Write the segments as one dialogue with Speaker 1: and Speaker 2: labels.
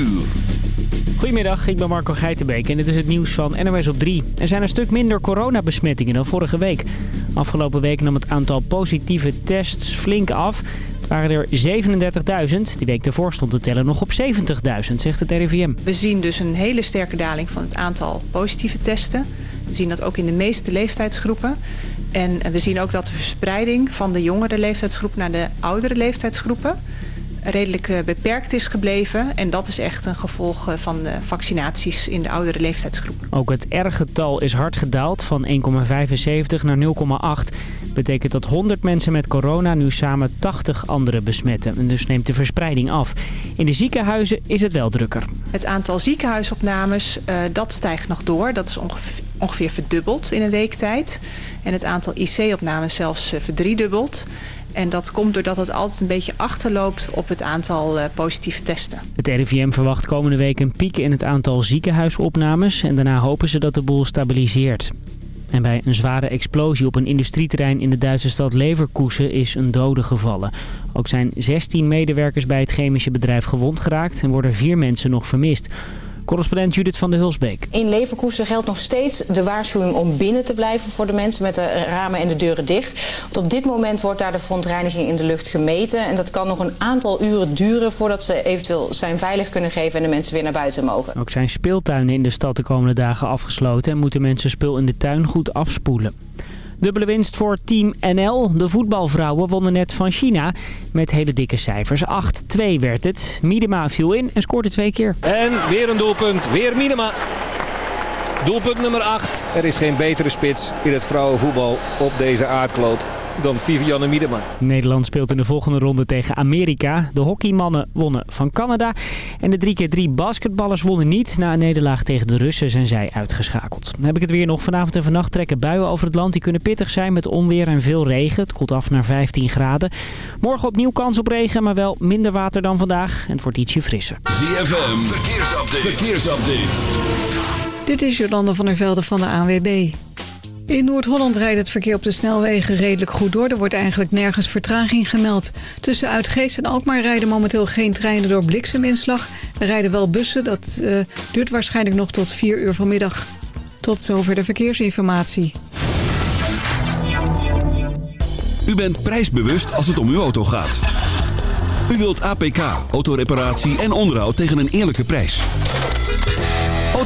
Speaker 1: uur.
Speaker 2: Goedemiddag, ik ben Marco Geitenbeek en dit is het nieuws van NOS op 3. Er zijn een stuk minder coronabesmettingen dan vorige week. Afgelopen week nam het aantal positieve tests flink af. Het waren er 37.000. Die week ervoor stond te tellen nog op 70.000, zegt het RIVM.
Speaker 3: We zien dus een hele sterke daling van het aantal positieve testen. We zien dat ook in de meeste leeftijdsgroepen. En we zien ook dat de verspreiding van de jongere leeftijdsgroep naar de oudere leeftijdsgroepen redelijk eh, beperkt is gebleven. En dat is echt een gevolg eh, van de vaccinaties in de oudere leeftijdsgroep.
Speaker 2: Ook het R-getal is hard gedaald van 1,75 naar 0,8. Betekent dat 100 mensen met corona nu samen 80 anderen besmetten. En dus neemt de verspreiding af. In de ziekenhuizen is het wel drukker.
Speaker 3: Het aantal ziekenhuisopnames, uh, dat stijgt nog door. Dat is ongeveer, ongeveer verdubbeld in een week tijd. En het aantal IC-opnames zelfs verdriedubbeld. En dat komt doordat het altijd een beetje achterloopt op het aantal uh, positieve testen.
Speaker 2: Het RIVM verwacht komende week een piek in het aantal ziekenhuisopnames. En daarna hopen ze dat de boel stabiliseert. En bij een zware explosie op een industrieterrein in de Duitse stad Leverkusen is een dode gevallen. Ook zijn 16 medewerkers bij het chemische bedrijf gewond geraakt en worden vier mensen nog vermist. Correspondent Judith van de Hulsbeek.
Speaker 4: In Leverkusen geldt nog steeds de waarschuwing om binnen te blijven voor de mensen met de ramen en de deuren dicht. Want op dit moment wordt daar de verontreiniging in de lucht gemeten. En dat kan nog een aantal uren duren voordat ze eventueel zijn veilig kunnen geven en de mensen weer naar buiten mogen.
Speaker 2: Ook zijn speeltuinen in de stad de komende dagen afgesloten en moeten mensen spul in de tuin goed afspoelen. Dubbele winst voor Team NL. De voetbalvrouwen wonnen net van China met hele dikke cijfers. 8-2 werd het. Miedema viel in en scoorde twee keer.
Speaker 5: En weer een doelpunt. Weer Miedema. Doelpunt nummer 8. Er is geen betere spits in het vrouwenvoetbal op deze aardkloot dan Vivianne Miedema.
Speaker 2: Nederland speelt in de volgende ronde tegen Amerika. De hockeymannen wonnen van Canada. En de 3x3 basketballers wonnen niet. Na een nederlaag tegen de Russen zijn zij uitgeschakeld. Dan heb ik het weer nog. Vanavond en vannacht trekken buien over het land. Die kunnen pittig zijn met onweer en veel regen. Het koelt af naar 15 graden. Morgen opnieuw kans op regen, maar wel minder water dan vandaag. En het wordt ietsje frisser.
Speaker 1: ZFM, verkeersupdate. verkeersupdate.
Speaker 6: Dit is Jolande van der Velde van de ANWB. In Noord-Holland rijdt het verkeer op de snelwegen redelijk goed door. Er wordt eigenlijk nergens vertraging gemeld. Tussen Uitgeest en Alkmaar rijden momenteel geen treinen door blikseminslag. Er rijden wel bussen, dat uh, duurt waarschijnlijk nog tot 4 uur vanmiddag. Tot zover de verkeersinformatie.
Speaker 1: U bent prijsbewust als het om uw auto gaat. U wilt APK, autoreparatie en onderhoud tegen een eerlijke prijs.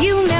Speaker 7: You know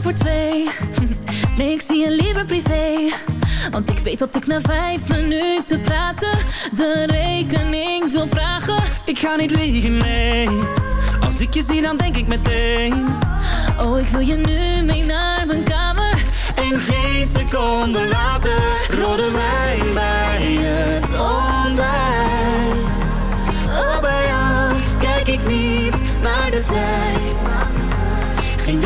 Speaker 8: voor
Speaker 9: twee. Nee, ik zie je liever privé. Want ik weet dat ik na vijf minuten praten de rekening wil vragen.
Speaker 8: Ik ga niet liegen, nee. Als ik je zie, dan denk ik meteen.
Speaker 9: Oh, ik wil je nu mee naar mijn kamer.
Speaker 8: En geen seconde later, rode wijn bij het ontbijt. Oh, bij jou kijk ik niet naar de tijd.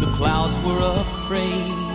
Speaker 10: The clouds were afraid.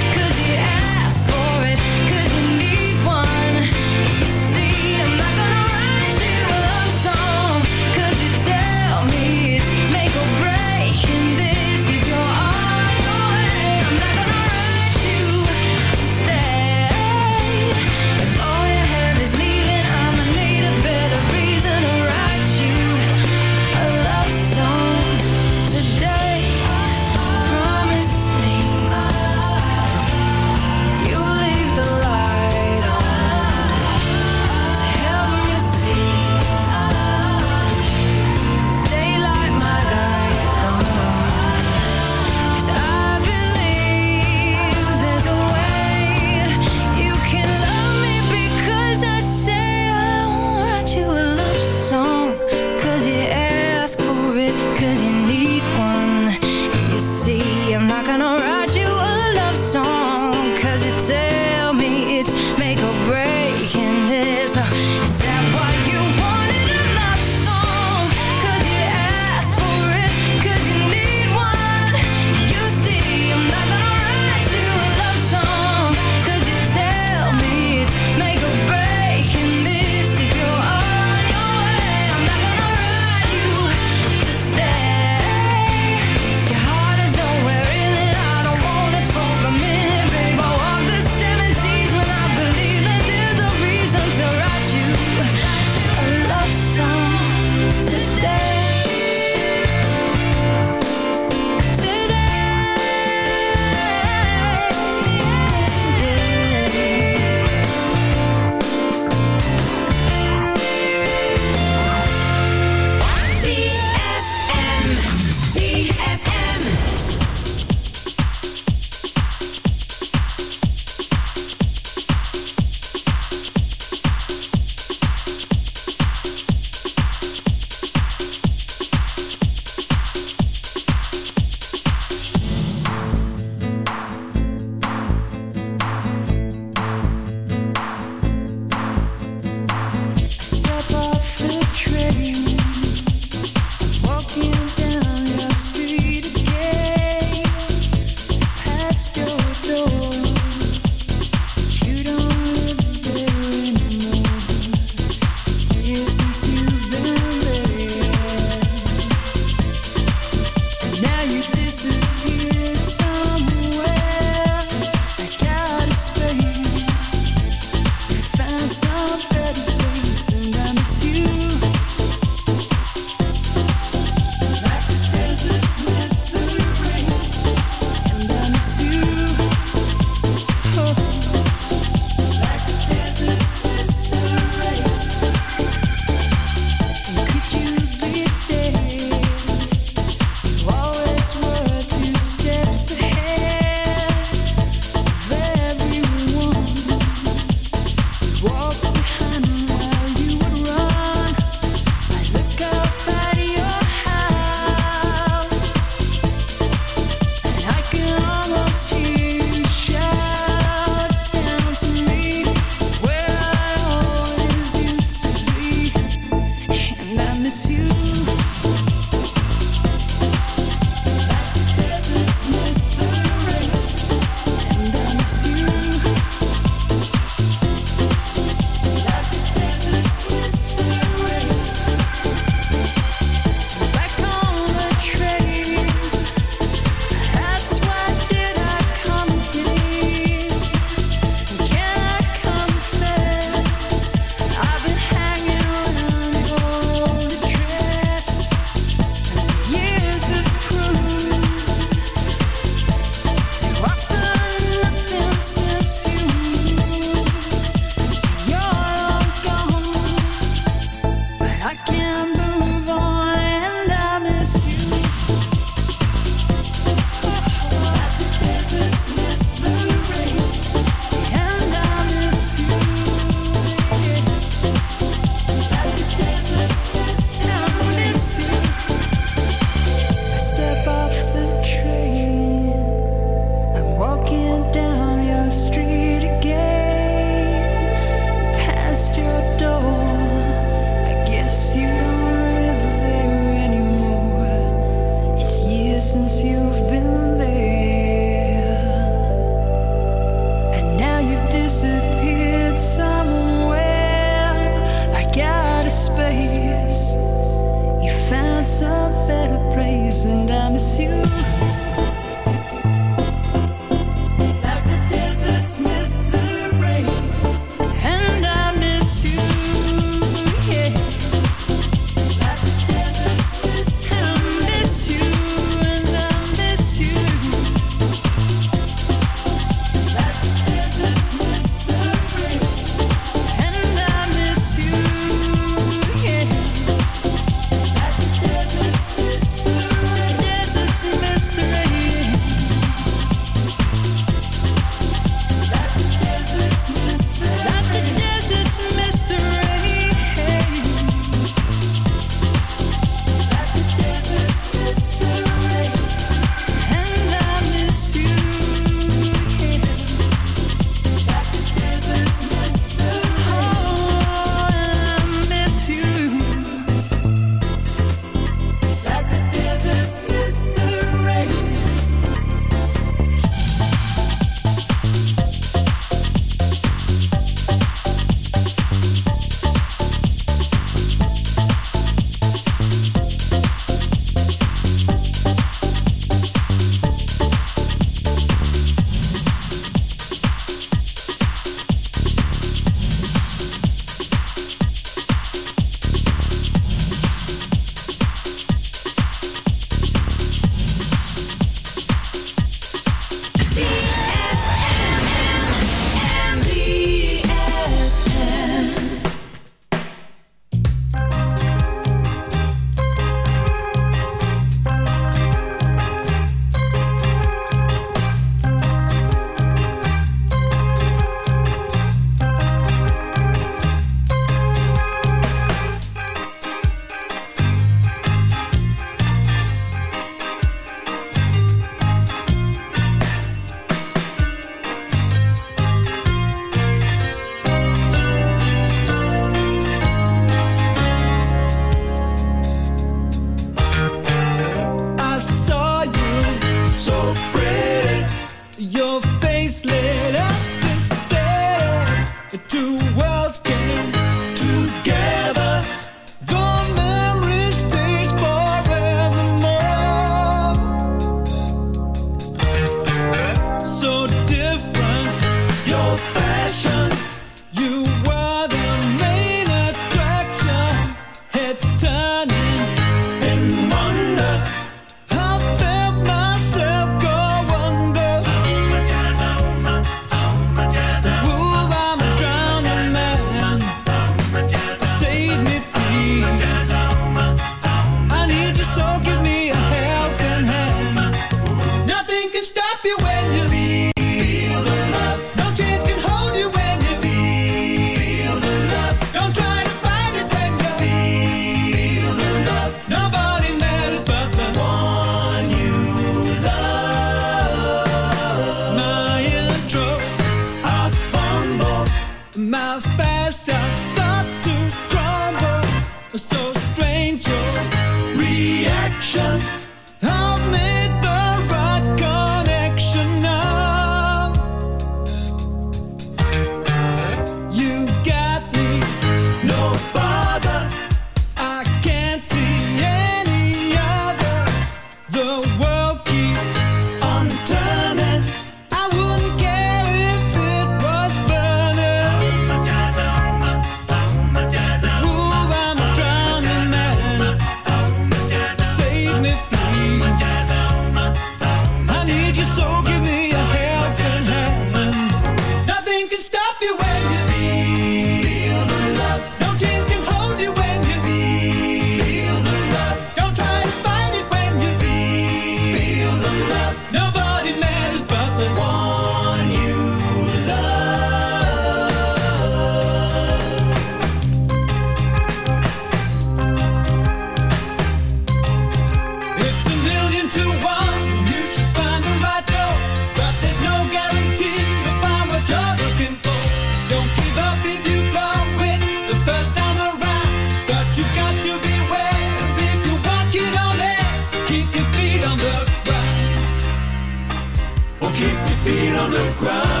Speaker 11: on the
Speaker 12: ground.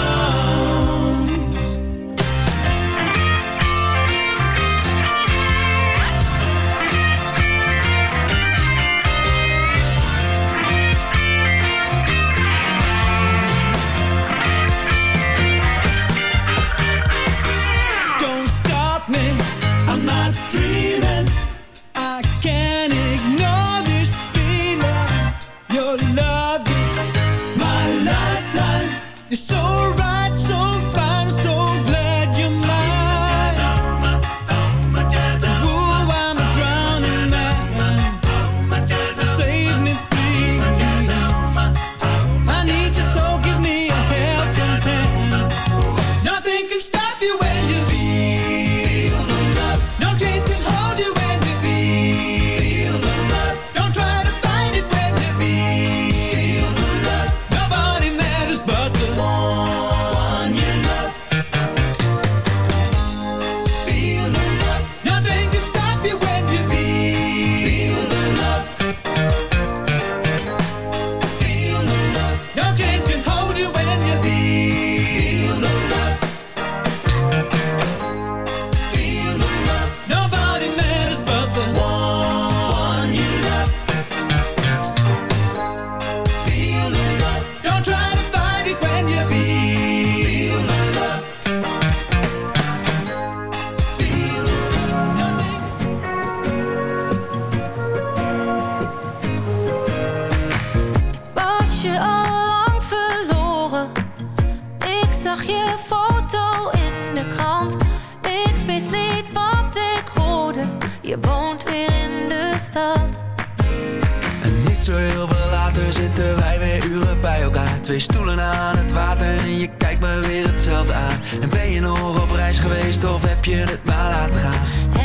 Speaker 13: zitten wij weer uren bij elkaar. Twee stoelen aan het water en je kijkt me weer hetzelfde aan. En ben je nog op reis geweest of heb je het maar laten gaan?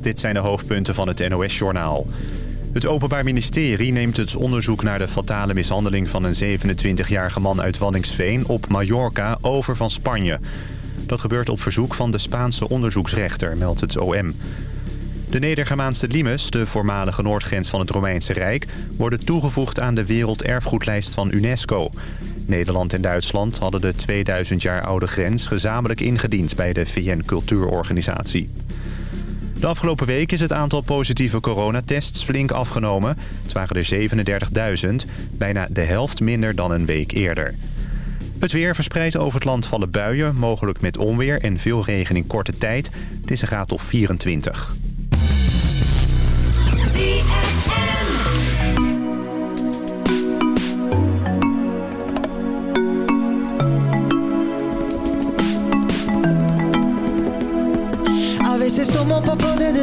Speaker 14: Dit zijn de hoofdpunten van het NOS-journaal. Het Openbaar Ministerie neemt het onderzoek naar de fatale mishandeling... van een 27-jarige man uit Wanningsveen op Mallorca over van Spanje. Dat gebeurt op verzoek van de Spaanse onderzoeksrechter, meldt het OM. De Nedergermaanse Limes, de voormalige noordgrens van het Romeinse Rijk... worden toegevoegd aan de Werelderfgoedlijst van UNESCO. Nederland en Duitsland hadden de 2000 jaar oude grens gezamenlijk ingediend... bij de VN-cultuurorganisatie. De afgelopen week is het aantal positieve coronatests flink afgenomen. Het waren er 37.000, bijna de helft minder dan een week eerder. Het weer verspreidt over het land vallen buien, mogelijk met onweer en veel regen in korte tijd. Het is een graad of 24.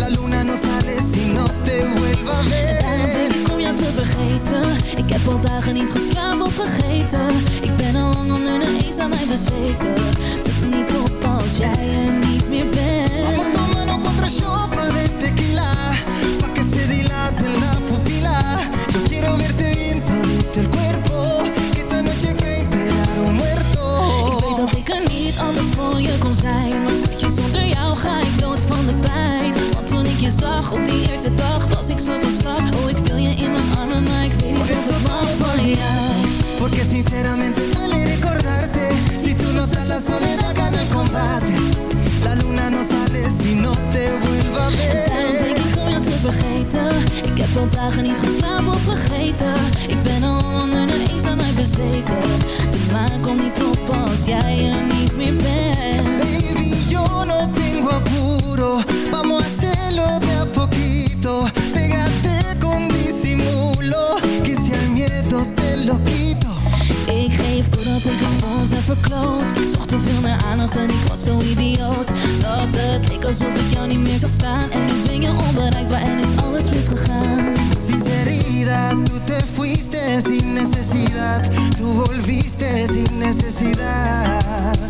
Speaker 15: La luna no sale si no te vuelva a ver.
Speaker 16: Daarom denk ik om jou te vergeten. Ik heb al dagen niet geslapen of vergeten. Ik ben al lang onder de eens aan mij bezweken. Doe niet op als jij er niet meer bent.
Speaker 15: Vamos tomando contra chopa de tequila Pa' que se dilate la pupila. Yo quiero verte bien todito el cuerpo Que esta noche que enterar un muerto.
Speaker 16: Ik weet dat ik er niet altijd voor je kon zijn. Maar schatje, zonder jou ga ik op die eerste dag Was ik zo van slag. Oh, ik wil je in mijn armen Maar ik weet niet of ik mag van jou
Speaker 15: Porque sinceramente duele recordarte. Si tú no estás la soledad gana el combate. La luna no sale si no te vuelva a
Speaker 16: Daarom denk
Speaker 15: ver
Speaker 16: ik om jou te vergeten. Ik heb al dagen niet geslapen of vergeten. Ik ben al onder de eens aan mij bezweken. De maan komt niet op als jij er niet meer bent.
Speaker 15: Baby, yo tengo apuro. Vamos a hacerlo de a poquito. Pégate con disimulo Que si al miedo te lo quito.
Speaker 16: Ik geef doordat ik het ons heb verkloot. Ik zocht te veel naar aandacht en ik was zo idioot. Dat het leek alsof ik jou niet meer zag staan. En nu ben je onbereikbaar en is alles misgegaan.
Speaker 15: Sinceridad, tú te fuiste sin necesidad. Tú volviste sin necesidad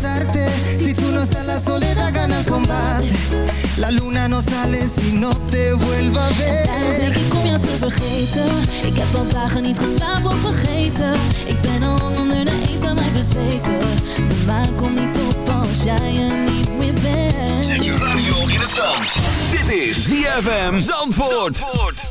Speaker 15: no la soledad gana el combate. La luna no sale si no te vuelva a
Speaker 16: Daarom denk
Speaker 15: ver
Speaker 16: ik om jou te vergeten. Ik heb al dagen niet geslapen of vergeten. Ik ben al lang onder de eens aan mij bezweken. De maan komt niet op als jij er niet meer bent.
Speaker 1: Zet je radio in het zand. Dit is ZFM Zandvoort.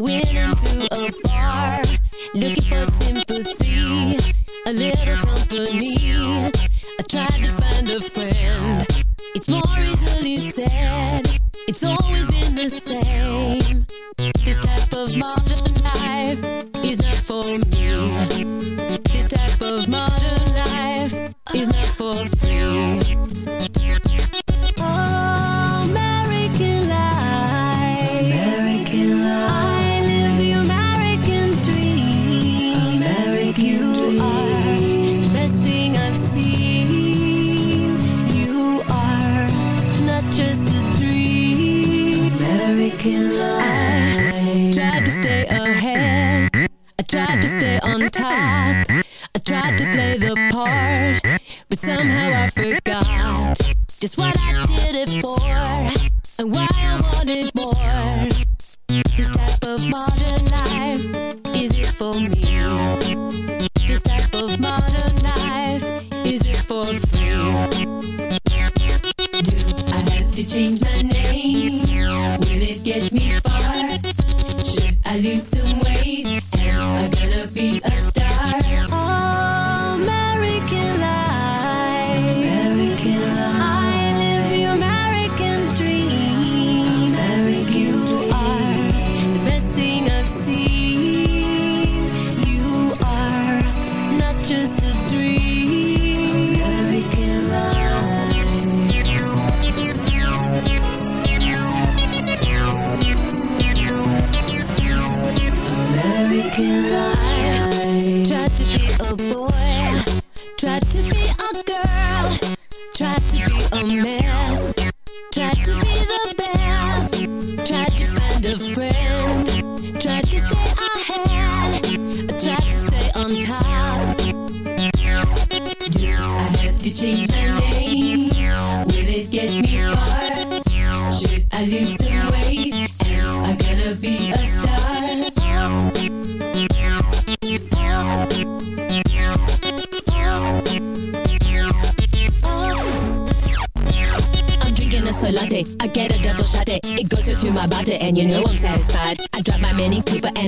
Speaker 9: went into a bar looking for sympathy. A little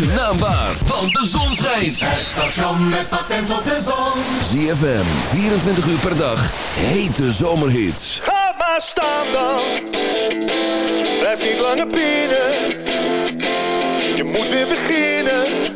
Speaker 16: maakt van naam waar, want de zon schijnt.
Speaker 8: Het station met patent op de zon.
Speaker 16: ZFM, 24 uur per dag, hete zomerhits.
Speaker 17: Ga maar staan dan, blijf niet langer binnen. Je moet weer beginnen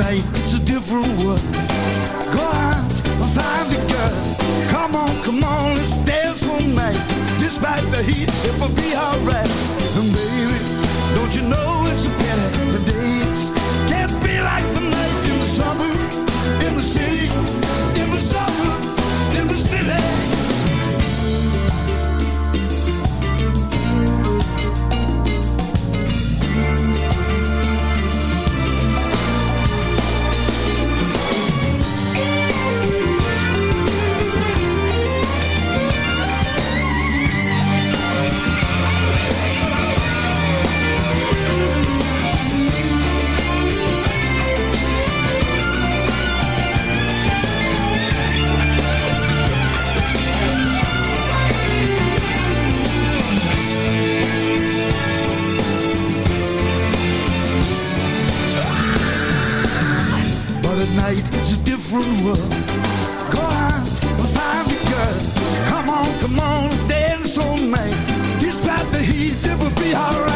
Speaker 17: it's a different world. Go and find girl. Come on, come on, let's dance all night. Despite the heat, it will be alright. rule. Go on, find your girl. Come on, come on, dance on me. Despite the heat, it will be alright.